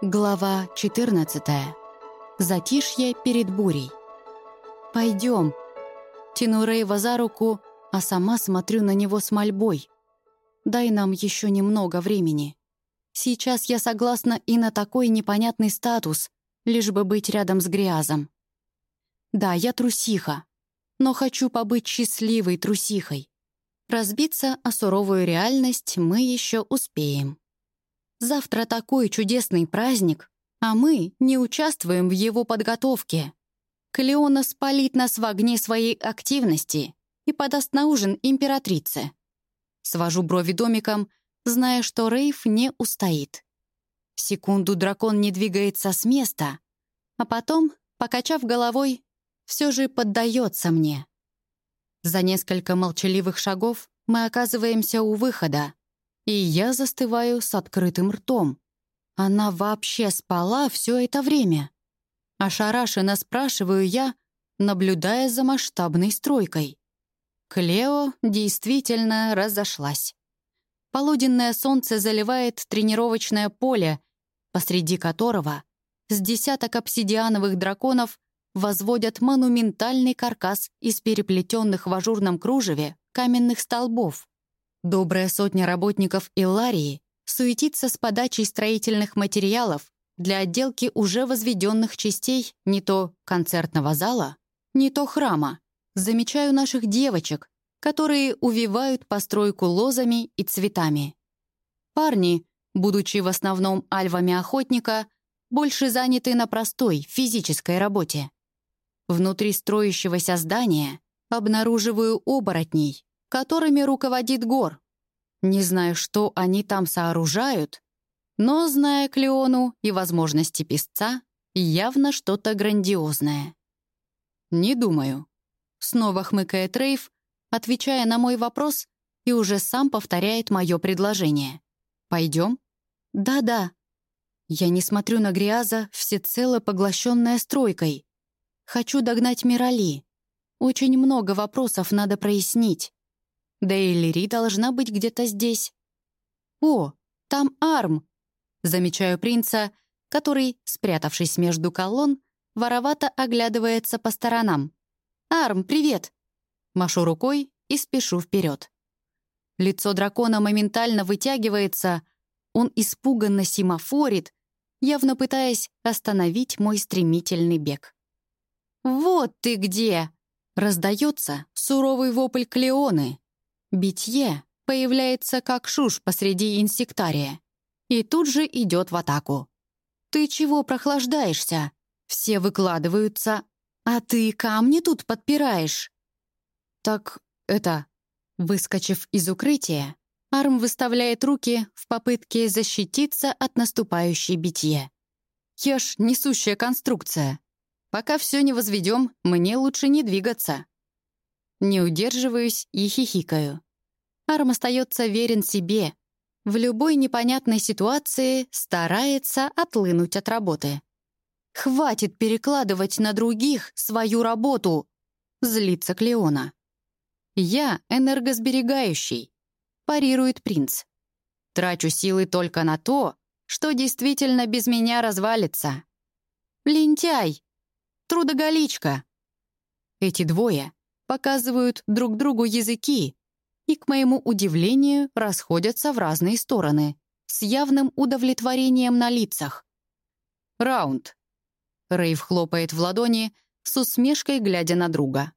Глава 14. Затишье перед бурей. «Пойдем». Тяну Рейва за руку, а сама смотрю на него с мольбой. «Дай нам еще немного времени. Сейчас я согласна и на такой непонятный статус, лишь бы быть рядом с Грязом. Да, я трусиха, но хочу побыть счастливой трусихой. Разбиться о суровую реальность мы еще успеем. Завтра такой чудесный праздник, а мы не участвуем в его подготовке. Калеона спалит нас в огне своей активности и подаст на ужин императрице. Свожу брови домиком, зная, что Рейв не устоит. Секунду дракон не двигается с места, а потом, покачав головой, все же поддается мне. За несколько молчаливых шагов мы оказываемся у выхода, и я застываю с открытым ртом. Она вообще спала все это время? Ошарашенно спрашиваю я, наблюдая за масштабной стройкой. Клео действительно разошлась. Полуденное солнце заливает тренировочное поле, посреди которого с десяток обсидиановых драконов возводят монументальный каркас из переплетенных в ажурном кружеве каменных столбов. Добрая сотня работников Илларии суетится с подачей строительных материалов для отделки уже возведенных частей не то концертного зала, не то храма. Замечаю наших девочек, которые увивают постройку лозами и цветами. Парни, будучи в основном альвами охотника, больше заняты на простой физической работе. Внутри строящегося здания обнаруживаю оборотней, которыми руководит Гор. Не знаю, что они там сооружают, но, зная Клеону и возможности песца, явно что-то грандиозное. «Не думаю», — снова хмыкает Рейв, отвечая на мой вопрос и уже сам повторяет мое предложение. «Пойдем?» «Да-да». Я не смотрю на Гриаза, всецело поглощенная стройкой. Хочу догнать Мирали. Очень много вопросов надо прояснить. Да и Лири должна быть где-то здесь. «О, там Арм!» Замечаю принца, который, спрятавшись между колонн, воровато оглядывается по сторонам. «Арм, привет!» Машу рукой и спешу вперед. Лицо дракона моментально вытягивается, он испуганно семафорит, явно пытаясь остановить мой стремительный бег. «Вот ты где!» — раздается суровый вопль Клеоны, Битье появляется как шуш посреди инсектария и тут же идет в атаку. «Ты чего прохлаждаешься?» Все выкладываются, а ты камни тут подпираешь. Так это... Выскочив из укрытия, Арм выставляет руки в попытке защититься от наступающей битье. Я ж несущая конструкция. Пока все не возведем, мне лучше не двигаться. Не удерживаюсь и хихикаю. Арм остается верен себе. В любой непонятной ситуации старается отлынуть от работы. «Хватит перекладывать на других свою работу!» — злится Клеона. «Я энергосберегающий», — парирует принц. «Трачу силы только на то, что действительно без меня развалится». «Лентяй! Трудоголичка!» Эти двое показывают друг другу языки и, к моему удивлению, расходятся в разные стороны, с явным удовлетворением на лицах. «Раунд!» Рейв хлопает в ладони, с усмешкой глядя на друга.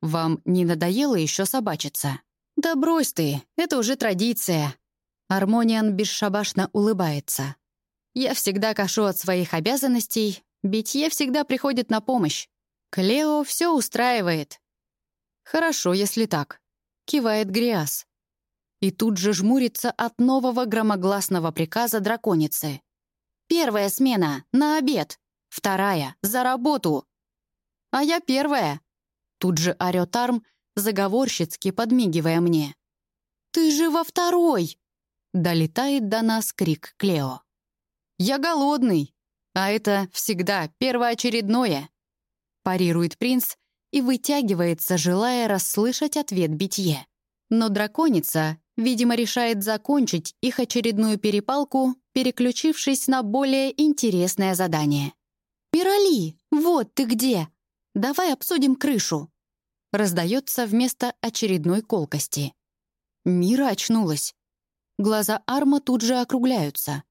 «Вам не надоело еще собачиться?» «Да брось ты, это уже традиция». Армониан бесшабашно улыбается. «Я всегда кашу от своих обязанностей, битье всегда приходит на помощь. Клео все устраивает. «Хорошо, если так», — кивает Гриас. И тут же жмурится от нового громогласного приказа драконицы. «Первая смена — на обед, вторая — за работу». «А я первая», — тут же орёт Арм, заговорщицки подмигивая мне. «Ты же во второй!» — долетает до нас крик Клео. «Я голодный, а это всегда первоочередное», — парирует принц, — и вытягивается, желая расслышать ответ битье. Но драконица, видимо, решает закончить их очередную перепалку переключившись на более интересное задание. «Мирали, вот ты где! Давай обсудим крышу!» Раздается вместо очередной колкости. Мира очнулась. Глаза Арма тут же округляются.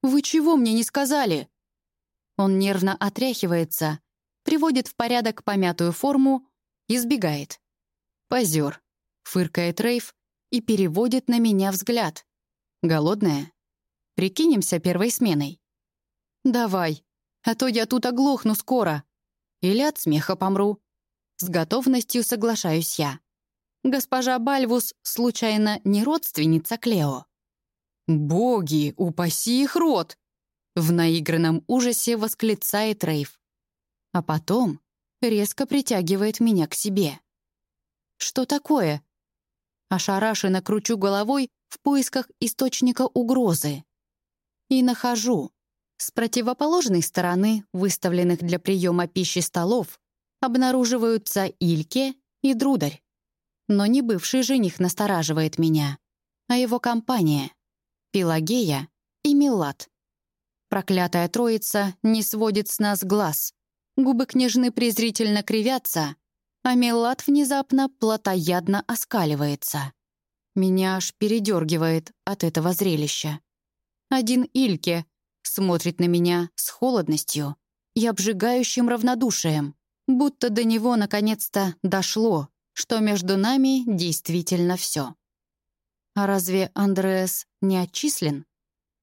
«Вы чего мне не сказали?» Он нервно отряхивается, приводит в порядок помятую форму и сбегает. «Позер», — фыркает Рейв и переводит на меня взгляд. «Голодная? Прикинемся первой сменой». «Давай, а то я тут оглохну скоро. Или от смеха помру». С готовностью соглашаюсь я. Госпожа Бальвус, случайно, не родственница Клео? «Боги, упаси их рот!» В наигранном ужасе восклицает Рейв. А потом резко притягивает меня к себе. «Что такое?» Ошарашенно кручу головой в поисках источника угрозы. И нахожу. С противоположной стороны, выставленных для приема пищи столов, обнаруживаются Ильке и Дрударь. Но не бывший жених настораживает меня, а его компания — Пелагея и Милат. Проклятая троица не сводит с нас глаз. Губы княжны презрительно кривятся, а Милат внезапно плотоядно оскаливается. Меня аж передергивает от этого зрелища. Один Ильке смотрит на меня с холодностью и обжигающим равнодушием, будто до него наконец-то дошло, что между нами действительно все. А разве Андреас не отчислен?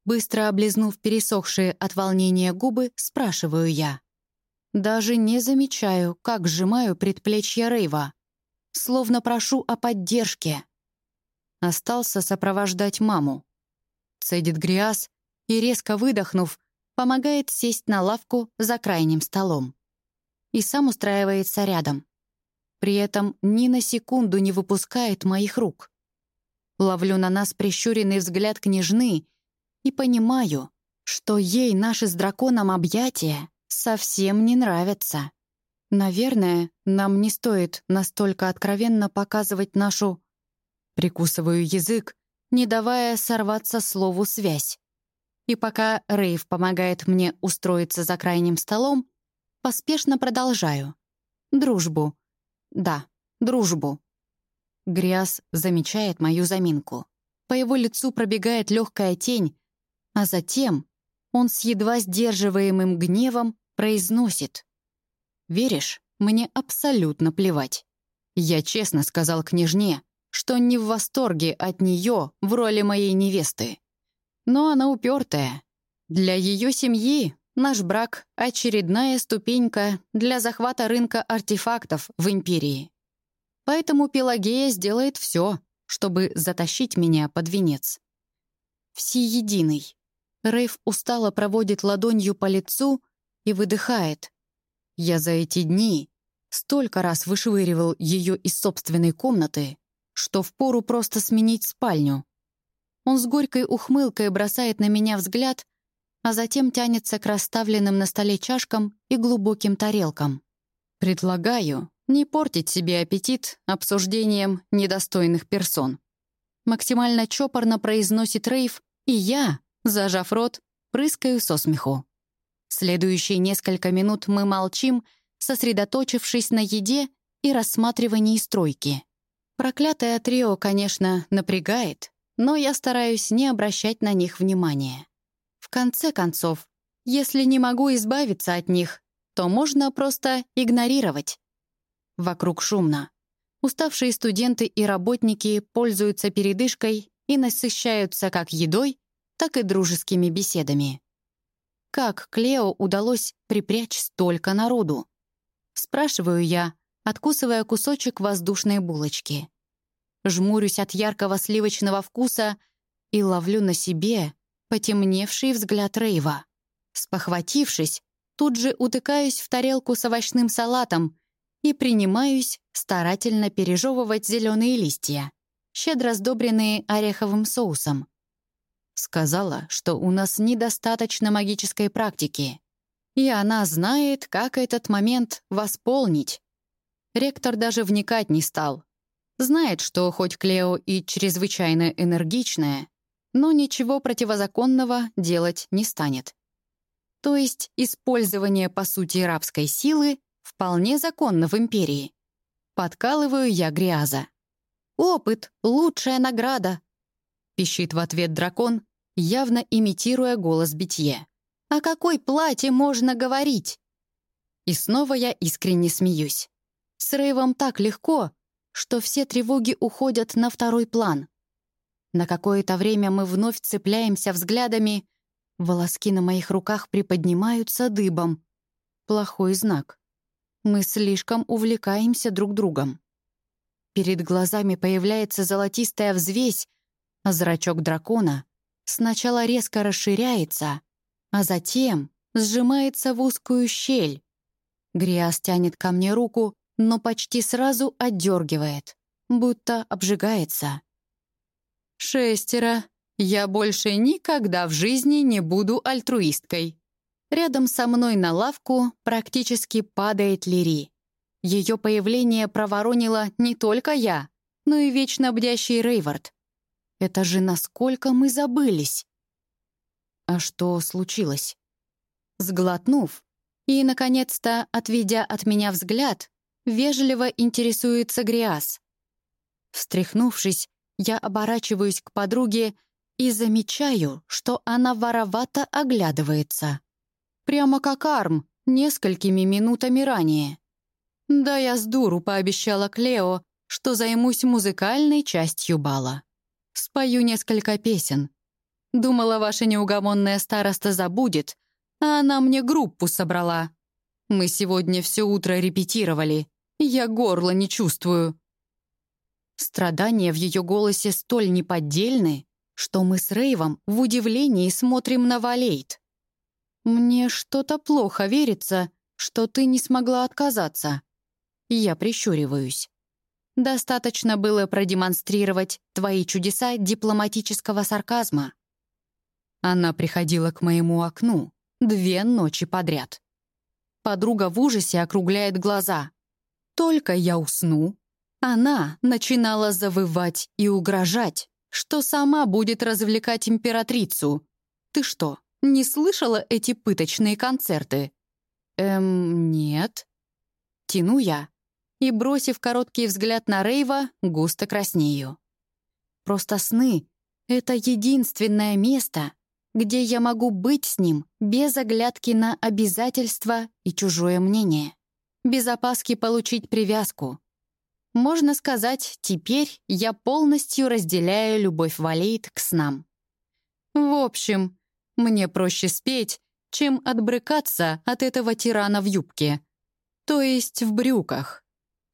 Быстро облизнув пересохшие от волнения губы, спрашиваю я. Даже не замечаю, как сжимаю предплечье Рейва. Словно прошу о поддержке. Остался сопровождать маму. Цедит Гриас и, резко выдохнув, помогает сесть на лавку за крайним столом. И сам устраивается рядом. При этом ни на секунду не выпускает моих рук. Ловлю на нас прищуренный взгляд княжны и понимаю, что ей наши с драконом объятия совсем не нравятся. Наверное, нам не стоит настолько откровенно показывать нашу... Прикусываю язык, не давая сорваться слову «связь». И пока Рейв помогает мне устроиться за крайним столом, поспешно продолжаю. Дружбу да, дружбу. Гряз замечает мою заминку. По его лицу пробегает легкая тень, а затем он с едва сдерживаемым гневом произносит. «Веришь, мне абсолютно плевать. Я честно сказал княжне, что не в восторге от нее в роли моей невесты. Но она упертая. Для ее семьи Наш брак — очередная ступенька для захвата рынка артефактов в Империи. Поэтому Пелагея сделает все, чтобы затащить меня под венец. Всеединый. Рейв устало проводит ладонью по лицу и выдыхает. Я за эти дни столько раз вышвыривал ее из собственной комнаты, что впору просто сменить спальню. Он с горькой ухмылкой бросает на меня взгляд — а затем тянется к расставленным на столе чашкам и глубоким тарелкам. «Предлагаю не портить себе аппетит обсуждением недостойных персон». Максимально чопорно произносит Рейв, и я, зажав рот, прыскаю со смеху. Следующие несколько минут мы молчим, сосредоточившись на еде и рассматривании стройки. Проклятое трио, конечно, напрягает, но я стараюсь не обращать на них внимания. В конце концов, если не могу избавиться от них, то можно просто игнорировать. Вокруг шумно. Уставшие студенты и работники пользуются передышкой и насыщаются как едой, так и дружескими беседами. Как Клео удалось припрячь столько народу? Спрашиваю я, откусывая кусочек воздушной булочки. Жмурюсь от яркого сливочного вкуса и ловлю на себе потемневший взгляд Рейва. Спохватившись, тут же утыкаюсь в тарелку с овощным салатом и принимаюсь старательно пережевывать зеленые листья, щедро сдобренные ореховым соусом. Сказала, что у нас недостаточно магической практики, и она знает, как этот момент восполнить. Ректор даже вникать не стал. Знает, что хоть Клео и чрезвычайно энергичная, но ничего противозаконного делать не станет. То есть использование, по сути, рабской силы вполне законно в империи. Подкалываю я Гряза. «Опыт — лучшая награда!» Пищит в ответ дракон, явно имитируя голос битье. «О какой плате можно говорить?» И снова я искренне смеюсь. С Рейвом так легко, что все тревоги уходят на второй план. На какое-то время мы вновь цепляемся взглядами, волоски на моих руках приподнимаются дыбом. Плохой знак. Мы слишком увлекаемся друг другом. Перед глазами появляется золотистая взвесь, а зрачок дракона сначала резко расширяется, а затем сжимается в узкую щель. Гриас тянет ко мне руку, но почти сразу отдергивает, будто обжигается. «Шестеро. Я больше никогда в жизни не буду альтруисткой». Рядом со мной на лавку практически падает Лири. Ее появление проворонило не только я, но и вечно бдящий Рейвард. Это же насколько мы забылись. А что случилось? Сглотнув и, наконец-то, отведя от меня взгляд, вежливо интересуется Гриас. Встряхнувшись, я оборачиваюсь к подруге и замечаю, что она воровато оглядывается. Прямо как Арм, несколькими минутами ранее. Да я с дуру пообещала Клео, что займусь музыкальной частью бала. Спою несколько песен. Думала, ваша неугомонная староста забудет, а она мне группу собрала. Мы сегодня все утро репетировали. Я горло не чувствую. Страдания в ее голосе столь неподдельны, что мы с Рейвом в удивлении смотрим на Валейт. «Мне что-то плохо верится, что ты не смогла отказаться». Я прищуриваюсь. Достаточно было продемонстрировать твои чудеса дипломатического сарказма. Она приходила к моему окну две ночи подряд. Подруга в ужасе округляет глаза. Только я усну, она начинала завывать и угрожать, что сама будет развлекать императрицу. Ты что, не слышала эти пыточные концерты? Эм, нет. Тяну я и, бросив короткий взгляд на Рейва, густо краснею. Просто сны — это единственное место, где я могу быть с ним без оглядки на обязательства и чужое мнение, без опаски получить привязку, можно сказать, теперь я полностью разделяю любовь Валейт к снам. В общем, мне проще спеть, чем отбрыкаться от этого тирана в юбке. То есть в брюках.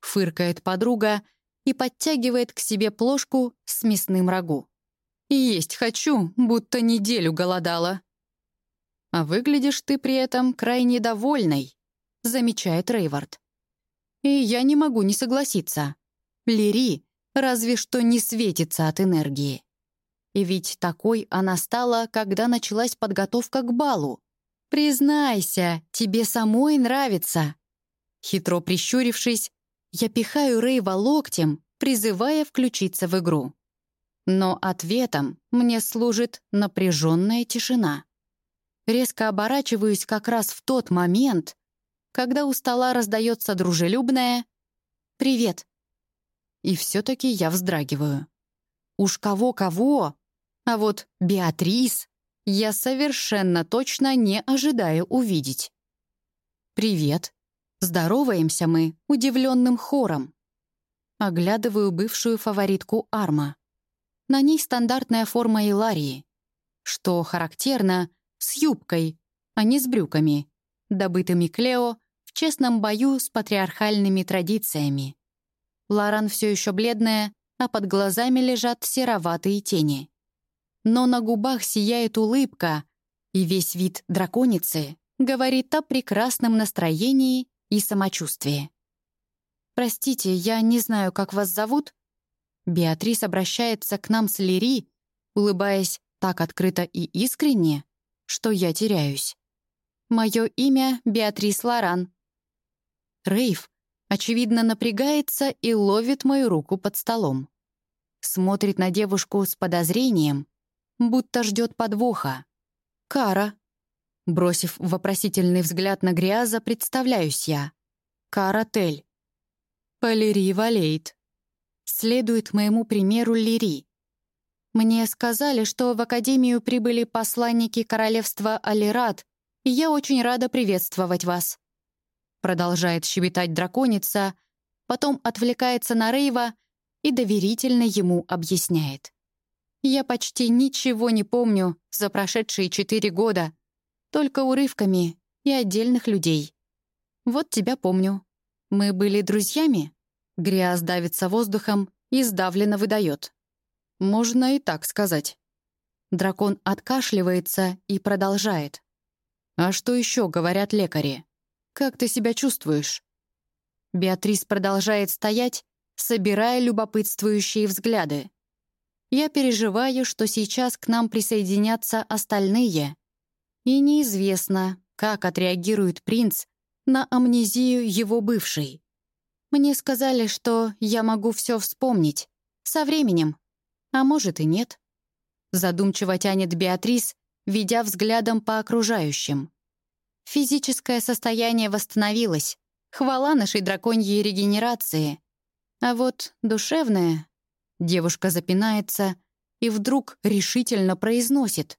Фыркает подруга и подтягивает к себе плошку с мясным рагу. Есть хочу, будто неделю голодала. А выглядишь ты при этом крайне довольной, замечает Рейвард. И я не могу не согласиться. Лири разве что не светится от энергии. И ведь такой она стала, когда началась подготовка к балу. «Признайся, тебе самой нравится!» Хитро прищурившись, я пихаю Рейва локтем, призывая включиться в игру. Но ответом мне служит напряженная тишина. Резко оборачиваюсь как раз в тот момент, когда у стола раздается дружелюбное «Привет». И все-таки я вздрагиваю. Уж кого-кого, а вот Беатрис я совершенно точно не ожидаю увидеть. «Привет». Здороваемся мы удивленным хором. Оглядываю бывшую фаворитку Арма. На ней стандартная форма Иларии, что характерно, с юбкой, а не с брюками, добытыми Клео честном бою с патриархальными традициями. Лоран все еще бледная, а под глазами лежат сероватые тени. Но на губах сияет улыбка, и весь вид драконицы говорит о прекрасном настроении и самочувствии. «Простите, я не знаю, как вас зовут?» Беатрис обращается к нам с Лири, улыбаясь так открыто и искренне, что я теряюсь. «Мое имя Беатрис Лоран. Рейв, очевидно, напрягается и ловит мою руку под столом. Смотрит на девушку с подозрением, будто ждет подвоха. «Кара». Бросив вопросительный взгляд на Гриаза, представляюсь я. «Кара Тель». «Полири Валейт». Следует моему примеру Лири. Мне сказали, что в Академию прибыли посланники королевства Алират, и я очень рада приветствовать вас. Продолжает щебетать драконица, потом отвлекается на Рейва и доверительно ему объясняет. Я почти ничего не помню за прошедшие четыре года, только урывками и отдельных людей. Вот тебя помню. Мы были друзьями? Гряз давится воздухом и сдавленно выдает. Можно и так сказать. Дракон откашливается и продолжает. «А что еще говорят лекари? Как ты себя чувствуешь?» Беатрис продолжает стоять, собирая любопытствующие взгляды. Я переживаю, что сейчас к нам присоединятся остальные. И неизвестно, как отреагирует принц на амнезию его бывшей. Мне сказали, что я могу все вспомнить. Со временем. А может и нет. Задумчиво тянет Беатрис, ведя взглядом по окружающим. Физическое состояние восстановилось. Хвала нашей драконьей регенерации. А вот душевное Девушка запинается и вдруг решительно произносит.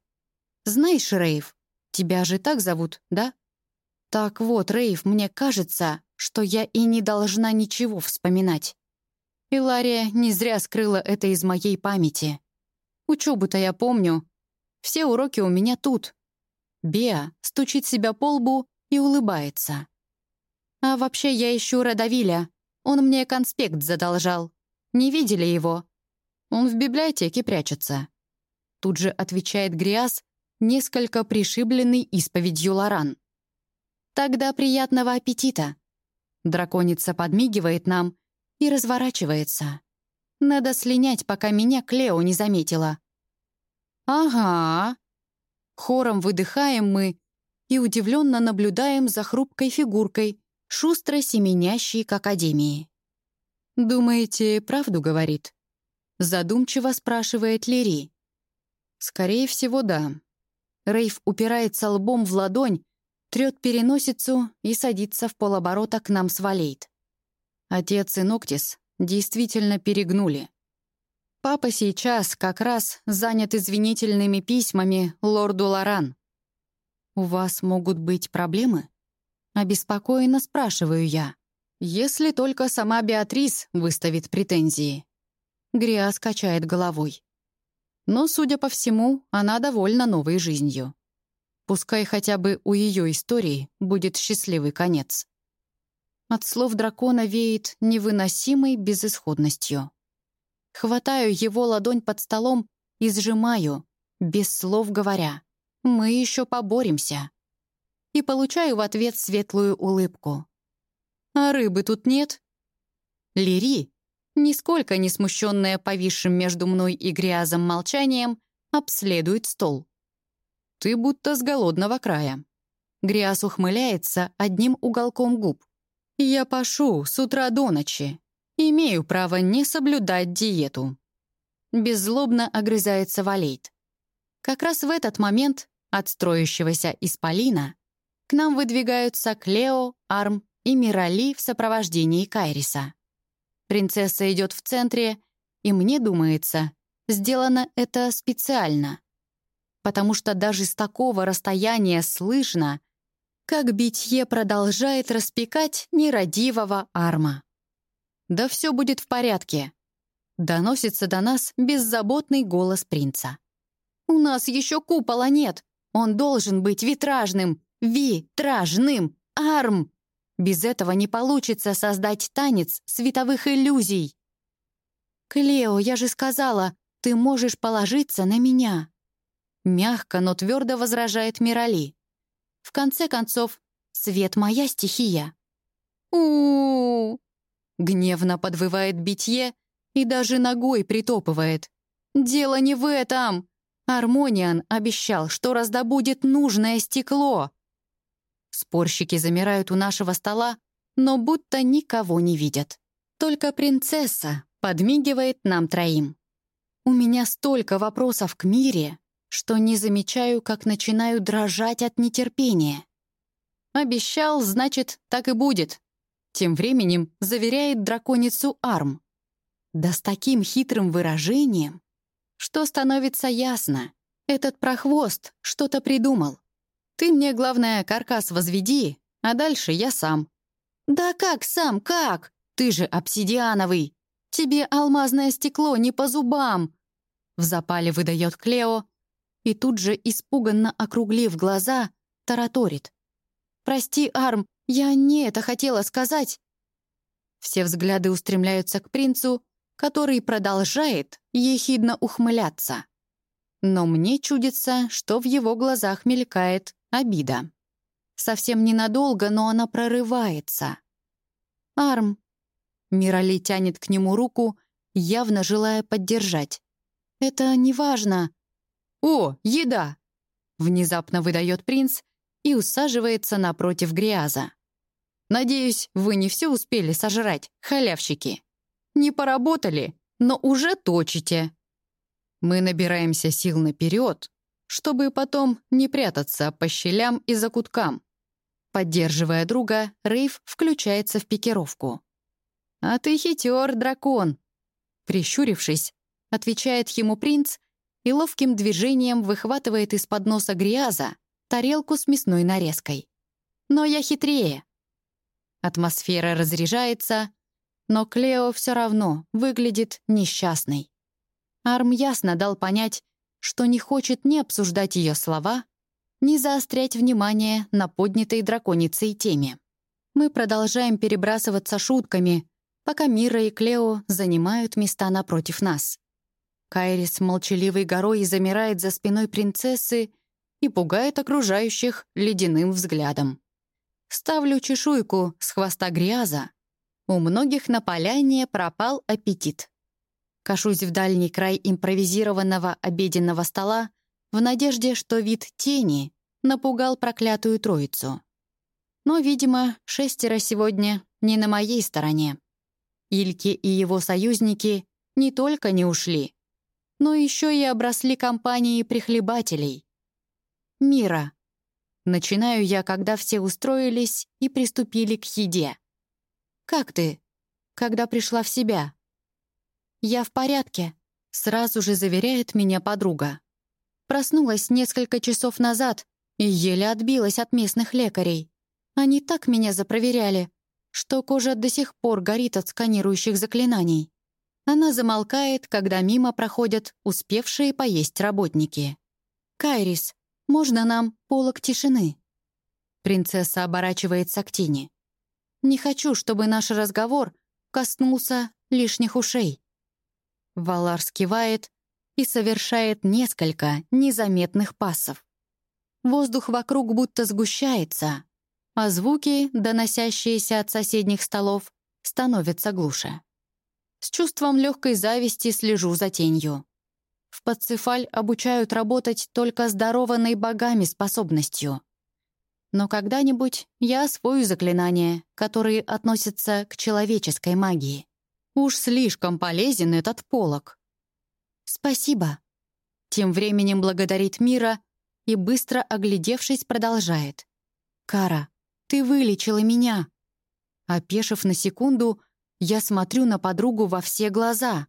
«Знаешь, Рейв, тебя же так зовут, да?» «Так вот, Рейв, мне кажется, что я и не должна ничего вспоминать. Илария не зря скрыла это из моей памяти. Учебу-то я помню. Все уроки у меня тут». Беа стучит себя по лбу и улыбается. «А вообще я ищу Радовиля. Он мне конспект задолжал. Не видели его? Он в библиотеке прячется». Тут же отвечает Гриас, несколько пришибленный исповедью Лоран. «Тогда приятного аппетита!» Драконица подмигивает нам и разворачивается. Надо слинять, пока меня Клео не заметила. «Ага!» Хором выдыхаем мы и удивленно наблюдаем за хрупкой фигуркой, шустро семенящей к Академии. «Думаете, правду говорит?» Задумчиво спрашивает Лири. «Скорее всего, да». Рейв упирается лбом в ладонь, трет переносицу и садится в полоборота к нам с Валейт. Отец и Ноктис действительно перегнули. Папа сейчас как раз занят извинительными письмами лорду Лоран. «У вас могут быть проблемы?» Обеспокоенно спрашиваю я. Если только сама Беатрис выставит претензии. Гриас качает головой. Но, судя по всему, она довольна новой жизнью. Пускай хотя бы у ее истории будет счастливый конец. От слов дракона веет невыносимой безысходностью. Хватаю его ладонь под столом и сжимаю, без слов говоря. «Мы еще поборемся». И получаю в ответ светлую улыбку. А рыбы тут нет. Лири, нисколько не смущенная повисшим между мной и грязом молчанием, обследует стол. «Ты будто с голодного края». Гряз ухмыляется одним уголком губ. «Я пашу с утра до ночи. Имею право не соблюдать диету». Беззлобно огрызается Валейт. Как раз в этот момент от строящегося исполина к нам выдвигаются Клео, Арм и Мирали в сопровождении Кайриса. Принцесса идет в центре, и мне думается, сделано это специально. Потому что даже с такого расстояния слышно, как битье продолжает распекать нерадивого арма. «Да все будет в порядке», — доносится до нас беззаботный голос принца. «У нас еще купола нет. Он должен быть витражным, витражным, арм!» Без этого не получится создать танец световых иллюзий. «Клео, я же сказала, ты можешь положиться на меня!» Мягко, но твердо возражает Мирали. В конце концов, свет — моя стихия. у у, Гневно подвывает битье и даже ногой притопывает. «Дело не в этом!» Армониан обещал, что раздобудет нужное стекло. Спорщики замирают у нашего стола, но будто никого не видят. Только принцесса подмигивает нам троим. У меня столько вопросов к Мире, что не замечаю, как начинаю дрожать от нетерпения. «Обещал, значит, так и будет», — тем временем заверяет драконицу Арм. Да с таким хитрым выражением, что становится ясно. Этот прохвост что-то придумал. Ты мне, главное, каркас возведи, а дальше я сам. Да как сам, как? Ты же обсидиановый. Тебе алмазное стекло не по зубам. В запале выдает Клео и тут же, испуганно округлив глаза, тараторит. «Прости, Арм, я не это хотела сказать». Все взгляды устремляются к принцу, который продолжает ехидно ухмыляться. Но мне чудится, что в его глазах мелькает обида. Совсем ненадолго, но она прорывается. «Арм!» Мирали тянет к нему руку, явно желая поддержать. «Это не важно». «О, еда!» Внезапно выдает принц и усаживается напротив Гриаза. «Надеюсь, вы не все успели сожрать, халявщики?» Не поработали, но уже точите. Мы набираемся сил наперед, чтобы потом не прятаться по щелям и закуткам. Поддерживая друга, Рейв включается в пикировку. «А ты хитер, дракон!» Прищурившись, отвечает ему принц и ловким движением выхватывает из-под носа гряза тарелку с мясной нарезкой. «Но я хитрее!» Атмосфера разряжается, но Клео все равно выглядит несчастной. Арм ясно дал понять, что не хочет ни обсуждать ее слова, ни заострять внимание на поднятой драконицей теме. Мы продолжаем перебрасываться шутками, пока Мира и Клео занимают места напротив нас. Кайрис молчаливой горой замирает за спиной принцессы и пугает окружающих ледяным взглядом. Ставлю чешуйку с хвоста гряза, у многих на поляне пропал аппетит. Кашусь в дальний край импровизированного обеденного стола в надежде, что вид тени напугал проклятую троицу. Но, видимо, шестеро сегодня не на моей стороне. Ильки и его союзники не только не ушли, но еще и обросли компанией прихлебателей. Мира. Начинаю я, когда все устроились и приступили к еде. «Как ты? Когда пришла в себя?» «Я в порядке», — сразу же заверяет меня подруга. Проснулась несколько часов назад и еле отбилась от местных лекарей. Они так меня запроверяли, что кожа до сих пор горит от сканирующих заклинаний. Она замолкает, когда мимо проходят успевшие поесть работники. «Кайрис, можно нам полок тишины?» Принцесса оборачивается к Тине. Не хочу, чтобы наш разговор коснулся лишних ушей». Валар скивает и совершает несколько незаметных пассов. Воздух вокруг будто сгущается, а звуки, доносящиеся от соседних столов, становятся глуше. С чувством легкой зависти слежу за тенью. В Пацифаль обучают работать только здорованной богами способностью. Но когда-нибудь я освою заклинания, которые относятся к человеческой магии. Уж слишком полезен этот полог. «Спасибо». Тем временем благодарит Мира и, быстро оглядевшись, продолжает. «Кара, ты вылечила меня». Опешив на секунду, я смотрю на подругу во все глаза.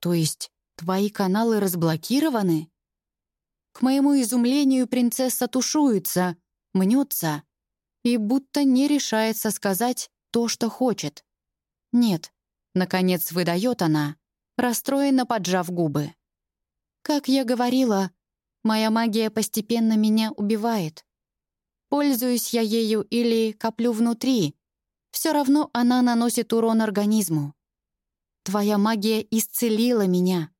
«То есть твои каналы разблокированы?» К моему изумлению принцесса тушуется — мнется и будто не решается сказать то, что хочет. «Нет», — наконец выдает она, расстроенно поджав губы. «Как я говорила, моя магия постепенно меня убивает. Пользуюсь я ею или коплю внутри, все равно она наносит урон организму. Твоя магия исцелила меня,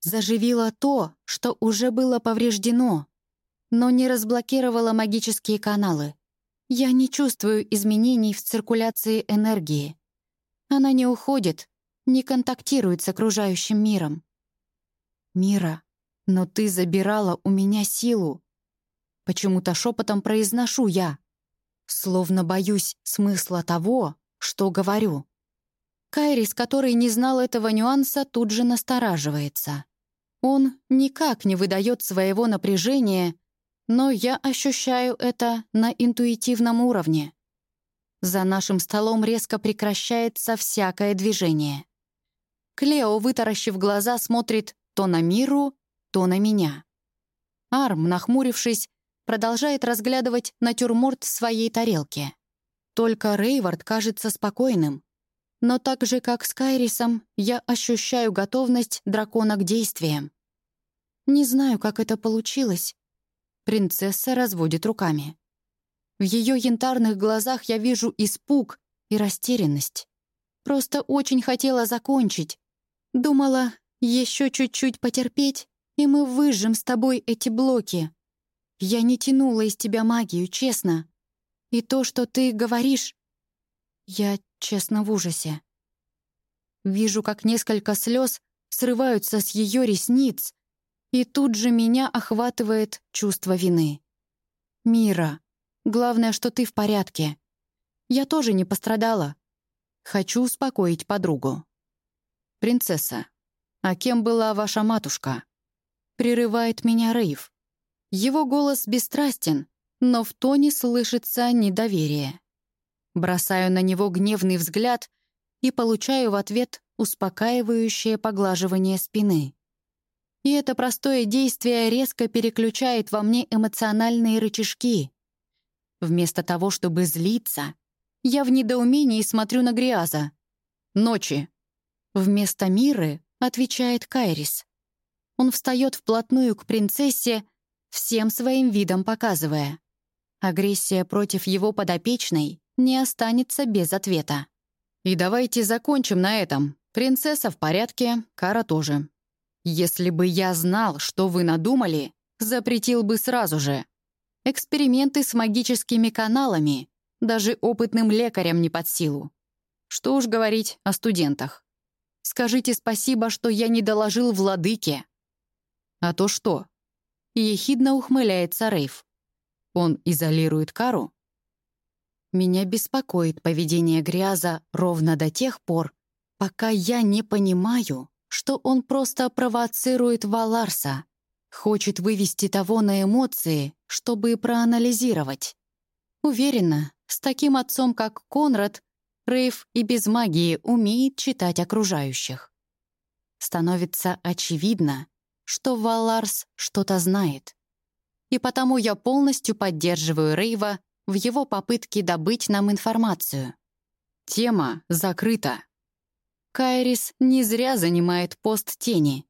заживила то, что уже было повреждено но не разблокировала магические каналы. Я не чувствую изменений в циркуляции энергии. Она не уходит, не контактирует с окружающим миром. «Мира, но ты забирала у меня силу!» Почему-то шепотом произношу я, словно боюсь смысла того, что говорю. Кайрис, который не знал этого нюанса, тут же настораживается. Он никак не выдает своего напряжения, но я ощущаю это на интуитивном уровне. За нашим столом резко прекращается всякое движение. Клео, вытаращив глаза, смотрит то на Миру, то на меня. Арм, нахмурившись, продолжает разглядывать натюрморт своей тарелке. Только Рейвард кажется спокойным. Но так же, как с Кайрисом, я ощущаю готовность дракона к действиям. Не знаю, как это получилось. Принцесса разводит руками. В ее янтарных глазах я вижу испуг и растерянность. Просто очень хотела закончить. Думала, еще чуть-чуть потерпеть, и мы выжжем с тобой эти блоки. Я не тянула из тебя магию, честно. И то, что ты говоришь... Я, честно, в ужасе. Вижу, как несколько слез срываются с ее ресниц, и тут же меня охватывает чувство вины. «Мира, Главное, что ты в порядке. Я тоже не пострадала. Хочу успокоить подругу. Принцесса, а кем была ваша матушка? Прерывает меня Рейв. Его голос бесстрастен, но в тоне слышится недоверие. Бросаю на него гневный взгляд и получаю в ответ успокаивающее поглаживание спины. И это простое действие резко переключает во мне эмоциональные рычажки. Вместо того, чтобы злиться, я в недоумении смотрю на Гриаза. «Ночи». Вместо Миры отвечает Кайрис. Он встает вплотную к принцессе, всем своим видом показывая. Агрессия против его подопечной не останется без ответа. «И давайте закончим на этом. Принцесса в порядке, Кара тоже. Если бы я знал, что вы надумали, запретил бы сразу же. Эксперименты с магическими каналами даже опытным лекарям не под силу. Что уж говорить о студентах. Скажите спасибо, что я не доложил владыке. А то что? Ехидно ухмыляется Рейв. Он изолирует Кару? Меня беспокоит поведение Гряза ровно до тех пор, пока я не понимаю, что он просто провоцирует Валарса, Хочет вывести того на эмоции, чтобы проанализировать. Уверена, с таким отцом, как Конрад, Рейв и без магии умеет читать окружающих. Становится очевидно, что Валарс что-то знает. И потому я полностью поддерживаю Рейва в его попытке добыть нам информацию. Тема закрыта. Кайрис не зря занимает пост тени,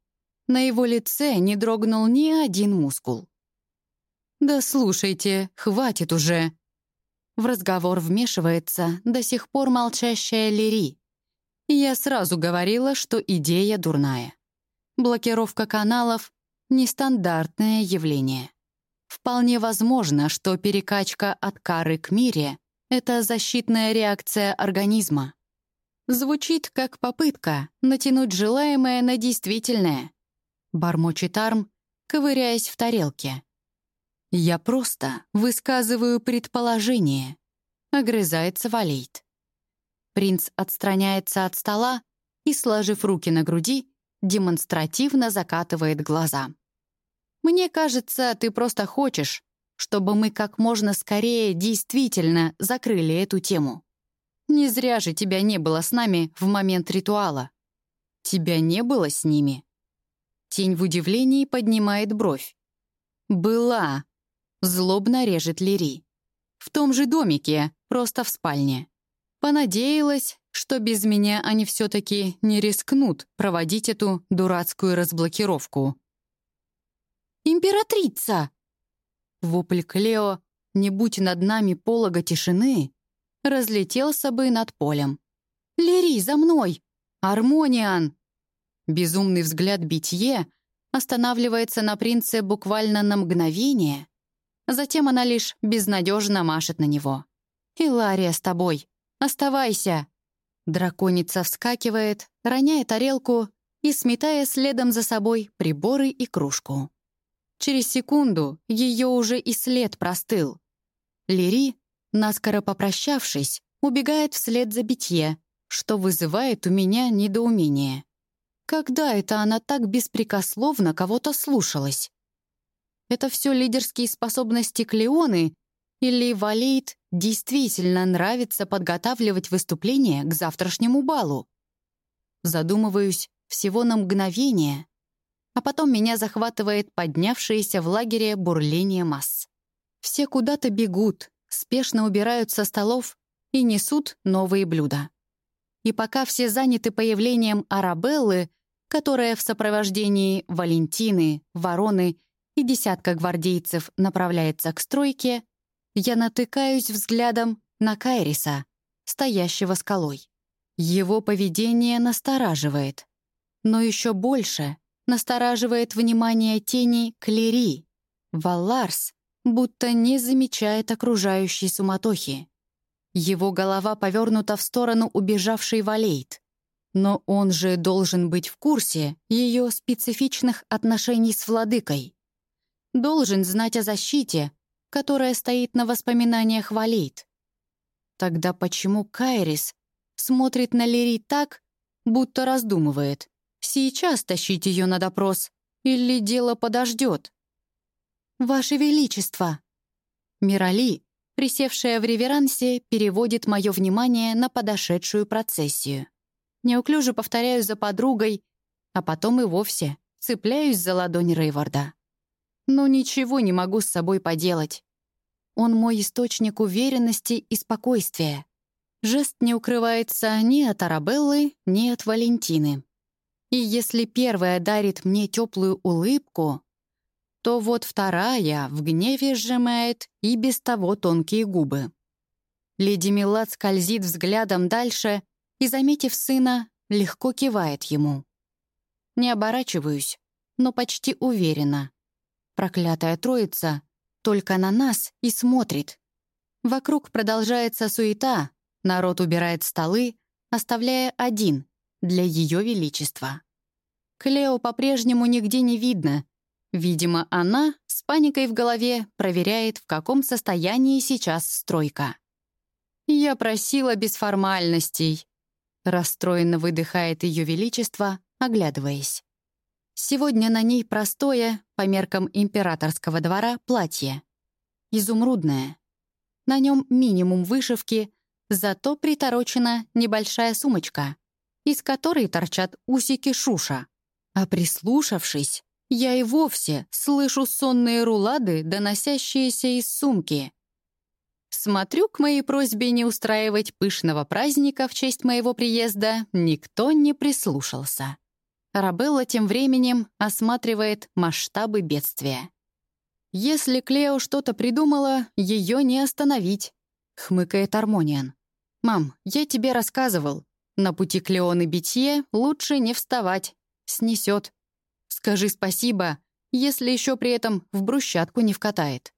на его лице не дрогнул ни один мускул. «Да слушайте, хватит уже!» В разговор вмешивается до сих пор молчащая Лири. Я сразу говорила, что идея дурная. Блокировка каналов — нестандартное явление. Вполне возможно, что перекачка от кары к мире — это защитная реакция организма. Звучит как попытка натянуть желаемое на действительное. Бормочет Арм, ковыряясь в тарелке. «Я просто высказываю предположение», — огрызается Валейт. Принц отстраняется от стола и, сложив руки на груди, демонстративно закатывает глаза. «Мне кажется, ты просто хочешь, чтобы мы как можно скорее действительно закрыли эту тему. Не зря же тебя не было с нами в момент ритуала. Тебя не было с ними?» Тень в удивлении поднимает бровь. «Была!» — злобно режет Лири. «В том же домике, просто в спальне. Понадеялась, что без меня они все-таки не рискнут проводить эту дурацкую разблокировку». «Императрица!» Вопль Клео, не будь над нами полога тишины, разлетелся бы над полем. «Лири, за мной! Армониан!» Безумный взгляд Битье останавливается на принце буквально на мгновение, затем она лишь безнадежно машет на него. «Илария с тобой! Оставайся!» Драконица вскакивает, роняя тарелку и сметая следом за собой приборы и кружку. Через секунду ее уже и след простыл. Лири, наскоро попрощавшись, убегает вслед за битье, что вызывает у меня недоумение. Когда это она так беспрекословно кого-то слушалась? Это все лидерские способности Клеоны или Валейт действительно нравится подготавливать выступление к завтрашнему балу? Задумываюсь всего на мгновение, а потом меня захватывает поднявшееся в лагере бурление масс. Все куда-то бегут, спешно убирают со столов и несут новые блюда. И пока все заняты появлением Арабеллы, которая в сопровождении Валентины, Вороны и десятка гвардейцев направляется к стройке, я натыкаюсь взглядом на Кайриса, стоящего скалой. Его поведение настораживает. Но еще больше настораживает внимание тени Клери. Валларс будто не замечает окружающей суматохи. Его голова повернута в сторону убежавшей Валейт. Но он же должен быть в курсе ее специфичных отношений с владыкой. Должен знать о защите, которая стоит на воспоминаниях Валейт. Тогда почему Кайрис смотрит на Лири так, будто раздумывает, сейчас тащить ее на допрос или дело подождет? «Ваше Величество!» Мирали, присевшая в реверансе, переводит мое внимание на подошедшую процессию. Неуклюже повторяю за подругой, а потом и вовсе цепляюсь за ладонь Рейварда. Но ничего не могу с собой поделать. Он мой источник уверенности и спокойствия. Жест не укрывается ни от Арабеллы, ни от Валентины. И если первая дарит мне теплую улыбку, то вот вторая в гневе сжимает и без того тонкие губы. Леди Милад скользит взглядом дальше и, заметив сына, легко кивает ему. Не оборачиваюсь, но почти уверена. Проклятая троица только на нас и смотрит. Вокруг продолжается суета, народ убирает столы, оставляя один для Ее Величества. Клео по-прежнему нигде не видно, Видимо, она с паникой в голове проверяет, в каком состоянии сейчас стройка. «Я просила без формальностей», — расстроенно выдыхает Ее Величество, оглядываясь. Сегодня на ней простое, по меркам императорского двора, платье. Изумрудное. На нем минимум вышивки, зато приторочена небольшая сумочка, из которой торчат усики шуша. А прислушавшись, я и вовсе слышу сонные рулады, доносящиеся из сумки. Смотрю, к моей просьбе не устраивать пышного праздника в честь моего приезда никто не прислушался. Рабелла тем временем осматривает масштабы бедствия. «Если Клео что-то придумала, ее не остановить», — хмыкает Армониан. «Мам, я тебе рассказывал. На пути Клеоны Битье лучше не вставать. Снесет. Скажи спасибо, если еще при этом в брусчатку не вкатает».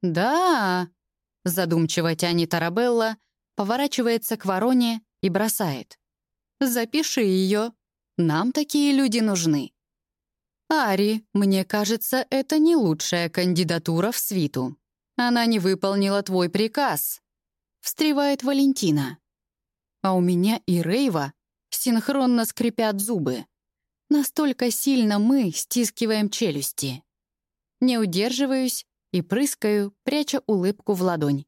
«Да», — задумчиво тянет Арабелла, поворачивается к вороне и бросает. «Запиши ее. Нам такие люди нужны». «Ари, мне кажется, это не лучшая кандидатура в свиту. Она не выполнила твой приказ», — встревает Валентина. А у меня и Рейва синхронно скрипят зубы. Настолько сильно мы стискиваем челюсти. Не удерживаюсь и прыскаю, пряча улыбку в ладонь.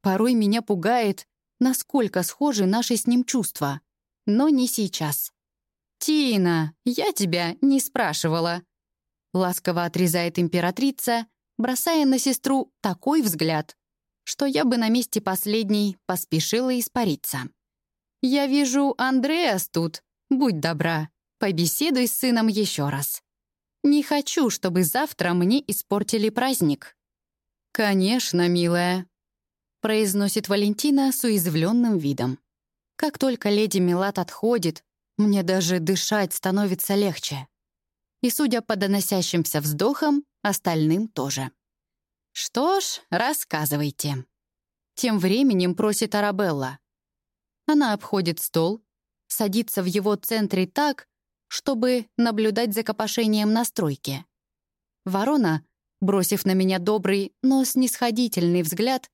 Порой меня пугает, насколько схожи наши с ним чувства. Но не сейчас. «Тина, я тебя не спрашивала», — ласково отрезает императрица, бросая на сестру такой взгляд, что я бы на месте последней поспешила испариться. «Я вижу, Андреас тут. Будь добра, побеседуй с сыном еще раз. Не хочу, чтобы завтра мне испортили праздник». «Конечно, милая», — произносит Валентина с уязвленным видом. Как только леди Милат отходит, мне даже дышать становится легче. И, судя по доносящимся вздохам, остальным тоже. «Что ж, рассказывайте». Тем временем просит Арабелла. Она обходит стол, садится в его центре так, чтобы наблюдать за копошением на стройке. Ворона, бросив на меня добрый, но снисходительный взгляд,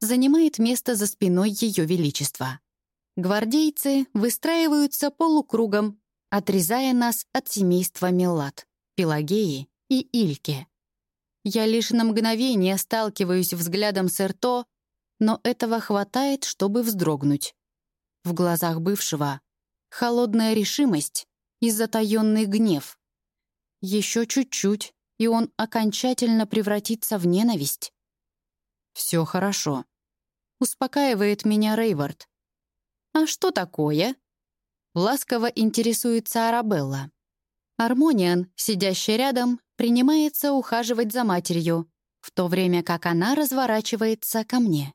занимает место за спиной Ее Величества. Гвардейцы выстраиваются полукругом отрезая нас от семейства Мелат, Пелагеи и Ильки. Я лишь на мгновение сталкиваюсь взглядом с Эрто, но этого хватает, чтобы вздрогнуть. В глазах бывшего холодная решимость и затаённый гнев. Еще чуть-чуть, и он окончательно превратится в ненависть. Все хорошо. Успокаивает меня Рейвард. «А что такое?» Ласково интересуется Арабелла. Армониан, сидящий рядом, принимается ухаживать за матерью, в то время как она разворачивается ко мне.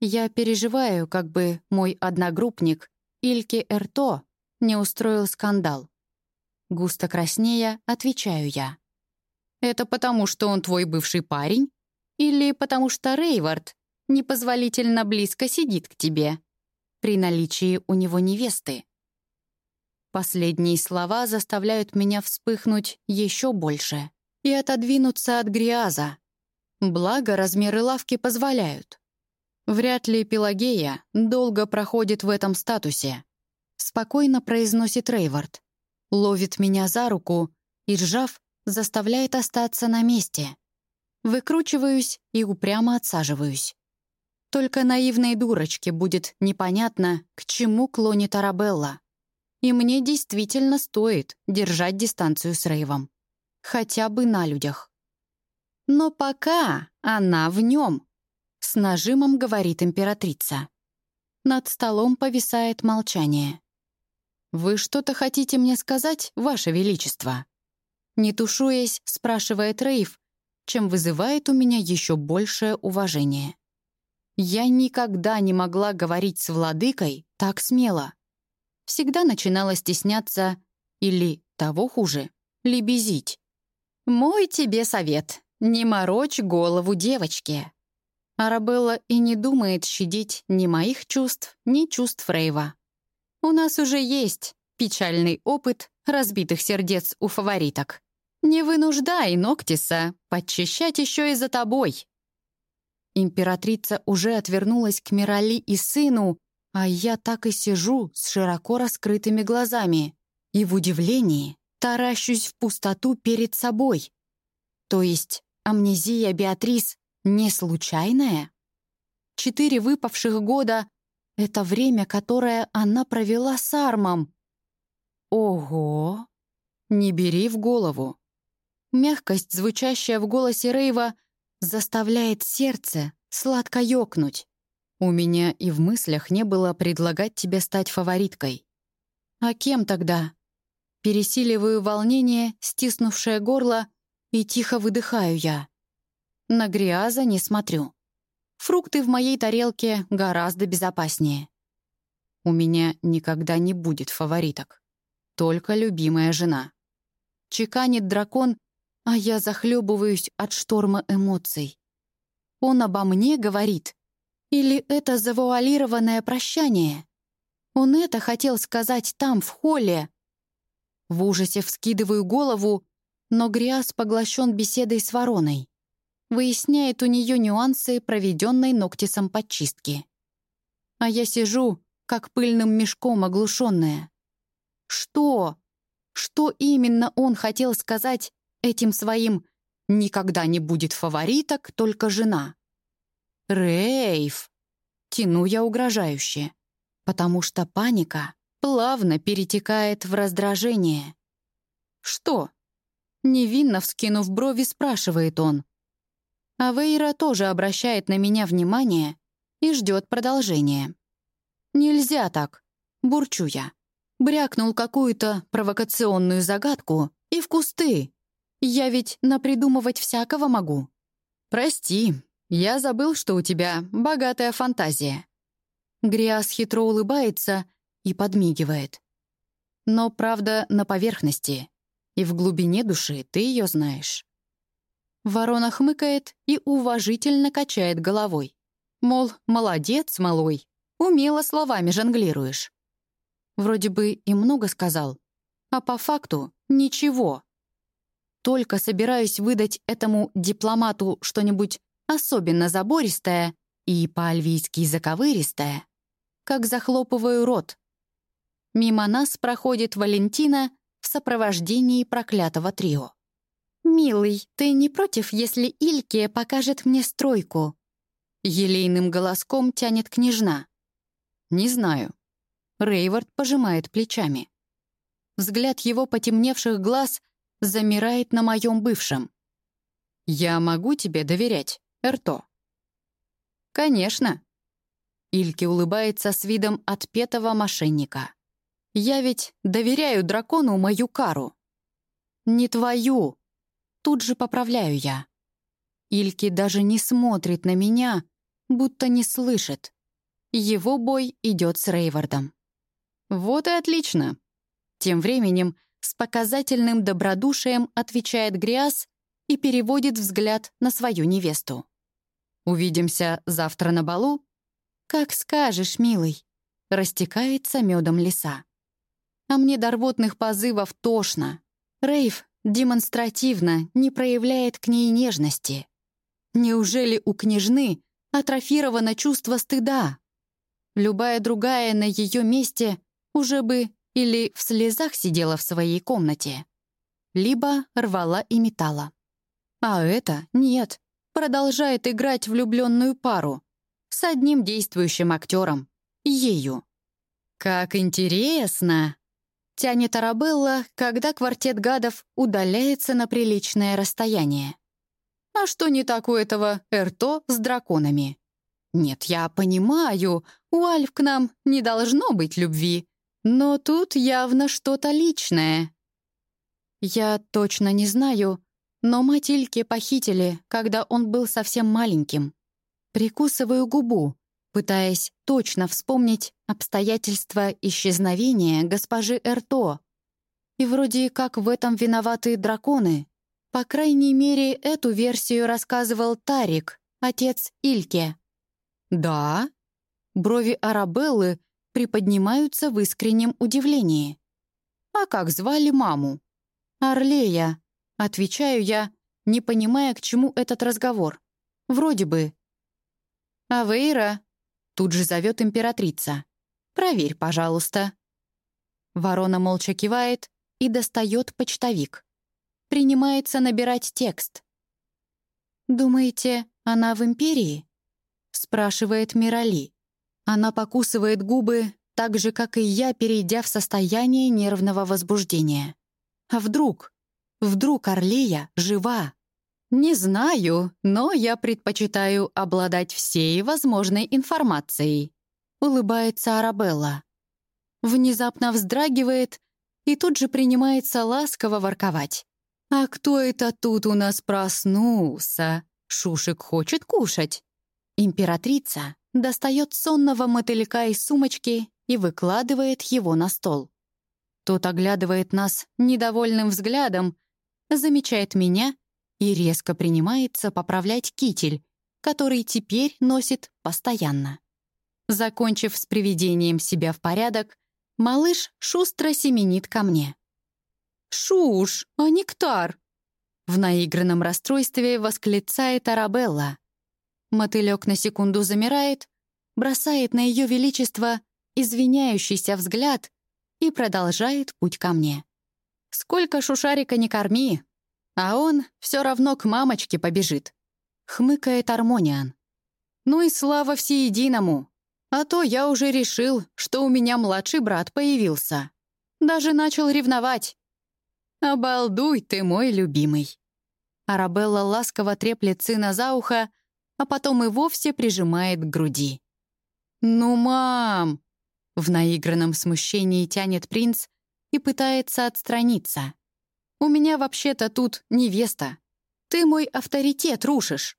Я переживаю, как бы мой одногруппник Ильке Эрто не устроил скандал. Густо краснея, отвечаю я. «Это потому, что он твой бывший парень? Или потому что Рейвард непозволительно близко сидит к тебе?» при наличии у него невесты. Последние слова заставляют меня вспыхнуть еще больше и отодвинуться от гряза. Благо, размеры лавки позволяют. Вряд ли Пелагея долго проходит в этом статусе. Спокойно произносит Рейвард. Ловит меня за руку и, ржав, заставляет остаться на месте. Выкручиваюсь и упрямо отсаживаюсь. Только наивной дурочке будет непонятно, к чему клонит Арабелла. И мне действительно стоит держать дистанцию с Рейвом. Хотя бы на людях. Но пока она в нем, с нажимом говорит императрица. Над столом повисает молчание. «Вы что-то хотите мне сказать, Ваше Величество?» Не тушуясь, спрашивает Рейв, чем вызывает у меня еще большее уважение. Я никогда не могла говорить с владыкой так смело. Всегда начинала стесняться или, того хуже, лебезить. «Мой тебе совет. Не морочь голову девочке». Арабелла и не думает щадить ни моих чувств, ни чувств Рейва. У нас уже есть печальный опыт разбитых сердец у фавориток. Не вынуждай Ноктиса подчищать еще и за тобой. Императрица уже отвернулась к Мирали и сыну, а я так и сижу с широко раскрытыми глазами и в удивлении таращусь в пустоту перед собой. То есть амнезия Беатрис не случайная? Четыре выпавших года — это время, которое она провела с Армом. Ого! Не бери в голову. Мягкость, звучащая в голосе Рейва — заставляет сердце сладко ёкнуть. У меня и в мыслях не было предлагать тебе стать фавориткой. А кем тогда? Пересиливаю волнение, стиснувшее горло, и тихо выдыхаю я. На Гриаза не смотрю. Фрукты в моей тарелке гораздо безопаснее. У меня никогда не будет фавориток. Только любимая жена. Чеканит дракон, а я захлебываюсь от шторма эмоций. Он обо мне говорит? Или это завуалированное прощание? Он это хотел сказать там, в холле. В ужасе вскидываю голову, но Гриас поглощен беседой с вороной. Выясняет у нее нюансы проведенной ногтисом подчистки. А я сижу, как пыльным мешком оглушенная. Что? Что именно он хотел сказать этим своим «никогда не будет фавориток, только жена». «Рейв!» — тяну я угрожающе, потому что паника плавно перетекает в раздражение. «Что?» — невинно вскинув брови, спрашивает он. А Вейра тоже обращает на меня внимание и ждет продолжения. «Нельзя так!» — бурчу я. Брякнул какую-то провокационную загадку и в кусты. Я ведь напридумывать всякого могу. Прости, я забыл, что у тебя богатая фантазия. Гриас хитро улыбается и подмигивает. Но правда на поверхности, и в глубине души ты ее знаешь. Ворона хмыкает и уважительно качает головой. Мол, молодец, малой, умело словами жонглируешь. Вроде бы и много сказал, а по факту ничего только собираюсь выдать этому дипломату что-нибудь особенно забористое и по-альвийски заковыристое, как захлопываю рот. Мимо нас проходит Валентина в сопровождении проклятого трио. «Милый, ты не против, если Ильке покажет мне стройку?» Елейным голоском тянет княжна. «Не знаю». Рейвард пожимает плечами. Взгляд его потемневших глаз замирает на моем бывшем. «Я могу тебе доверять, Эрто?» «Конечно». Ильке улыбается с видом отпетого мошенника. «Я ведь доверяю дракону мою кару». «Не твою!» Тут же поправляю я. Ильки даже не смотрит на меня, будто не слышит. Его бой идет с Рейвардом. «Вот и отлично!» Тем временем с показательным добродушием отвечает Гриас и переводит взгляд на свою невесту. «Увидимся завтра на балу?» «Как скажешь, милый», — растекается медом леса. А мне до рвотных позывов тошно. Рейв демонстративно не проявляет к ней нежности. Неужели у княжны атрофировано чувство стыда? Любая другая на ее месте уже бы или в слезах сидела в своей комнате, либо рвала и метала. А это нет, продолжает играть влюбленную пару с одним действующим актером, ею. «Как интересно!» — тянет Арабелла, когда квартет гадов удаляется на приличное расстояние. «А что не так у этого Эрто с драконами?» «Нет, я понимаю, у Альф к нам не должно быть любви, но тут явно что-то личное». Я точно не знаю, но мать Ильки похитили, когда он был совсем маленьким. Прикусываю губу, пытаясь точно вспомнить обстоятельства исчезновения госпожи Эрто. И вроде как в этом виноваты драконы. По крайней мере, эту версию рассказывал Тарик, отец Ильке. «Да?» Брови Арабеллы приподнимаются в искреннем удивлении. «А как звали маму?» «Орлея», Отвечаю я, не понимая, к чему этот разговор. Вроде бы. «Авейра!» — тут же зовет императрица. «Проверь, пожалуйста». Ворона молча кивает и достает почтовик. Принимается набирать текст. «Думаете, она в империи?» — спрашивает Мирали. Она покусывает губы, так же, как и я, перейдя в состояние нервного возбуждения. А вдруг? Вдруг Орлея жива? Не знаю, но я предпочитаю обладать всей возможной информацией. Улыбается Арабелла. Внезапно вздрагивает и тут же принимается ласково ворковать. «А кто это тут у нас проснулся? Шушек хочет кушать?» Императрица достает сонного мотылька из сумочки и выкладывает его на стол. Тот оглядывает нас недовольным взглядом, замечает меня и резко принимается поправлять китель, который теперь носит постоянно. Закончив с приведением себя в порядок, малыш шустро семенит ко мне. «Шуш, а нектар!» В наигранном расстройстве восклицает Арабелла. Мотылек на секунду замирает, бросает на ее величество извиняющийся взгляд и продолжает путь ко мне. Сколько шушарика не корми, а он все равно к мамочке побежит. Хмыкает Армониан. Ну и слава всеединому. А то я уже решил, что у меня младший брат появился. Даже начал ревновать. «Обалдуй ты, мой любимый!» Арабелла ласково треплет сына за ухо, а потом и вовсе прижимает к груди. «Ну, мам!» В наигранном смущении тянет принц, и пытается отстраниться. «У меня вообще-то тут невеста. Ты мой авторитет рушишь».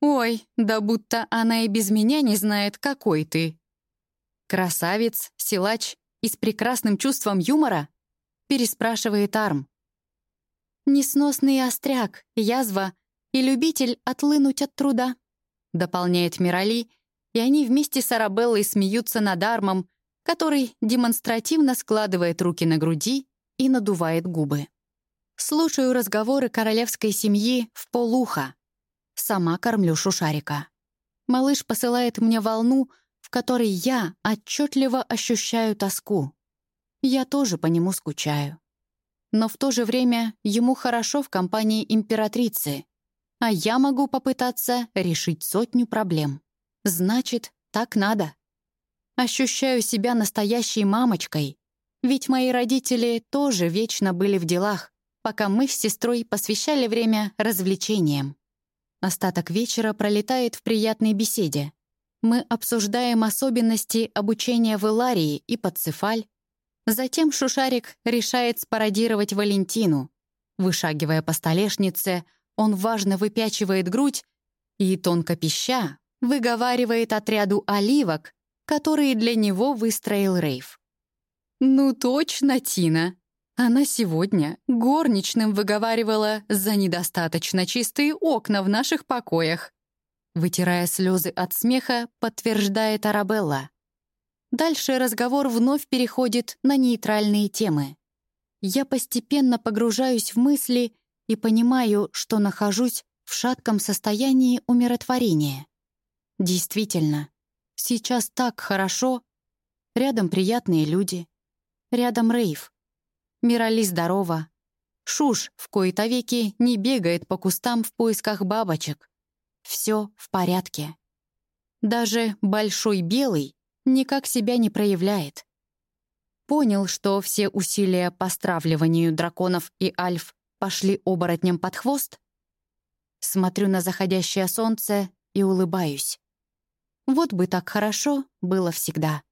«Ой, да будто она и без меня не знает, какой ты». «Красавец, силач и с прекрасным чувством юмора?» переспрашивает Арм. «Несносный остряк, язва и любитель отлынуть от труда», дополняет Мирали, и они вместе с Арабеллой смеются над Армом, который демонстративно складывает руки на груди и надувает губы. Слушаю разговоры королевской семьи в полуха. Сама кормлю шушарика. Малыш посылает мне волну, в которой я отчетливо ощущаю тоску. Я тоже по нему скучаю. Но в то же время ему хорошо в компании императрицы, а я могу попытаться решить сотню проблем. Значит, так надо. Ощущаю себя настоящей мамочкой, ведь мои родители тоже вечно были в делах, пока мы с сестрой посвящали время развлечениям. Остаток вечера пролетает в приятной беседе. Мы обсуждаем особенности обучения в Иларии и Пацефаль. Затем Шушарик решает спародировать Валентину. Вышагивая по столешнице, он важно выпячивает грудь и, тонко пища, выговаривает отряду оливок, которые для него выстроил Рейв. «Ну точно, Тина!» Она сегодня горничным выговаривала за недостаточно чистые окна в наших покоях. Вытирая слезы от смеха, подтверждает Арабелла. Дальше разговор вновь переходит на нейтральные темы. Я постепенно погружаюсь в мысли и понимаю, что нахожусь в шатком состоянии умиротворения. Действительно, сейчас так хорошо. Рядом приятные люди. Рядом Рейв. Мирали здорова. Шуш в кои-то веки не бегает по кустам в поисках бабочек. Все в порядке. Даже Большой Белый никак себя не проявляет. Понял, что все усилия по стравливанию драконов и альф пошли оборотням под хвост? Смотрю на заходящее солнце и улыбаюсь. Вот бы так хорошо было всегда.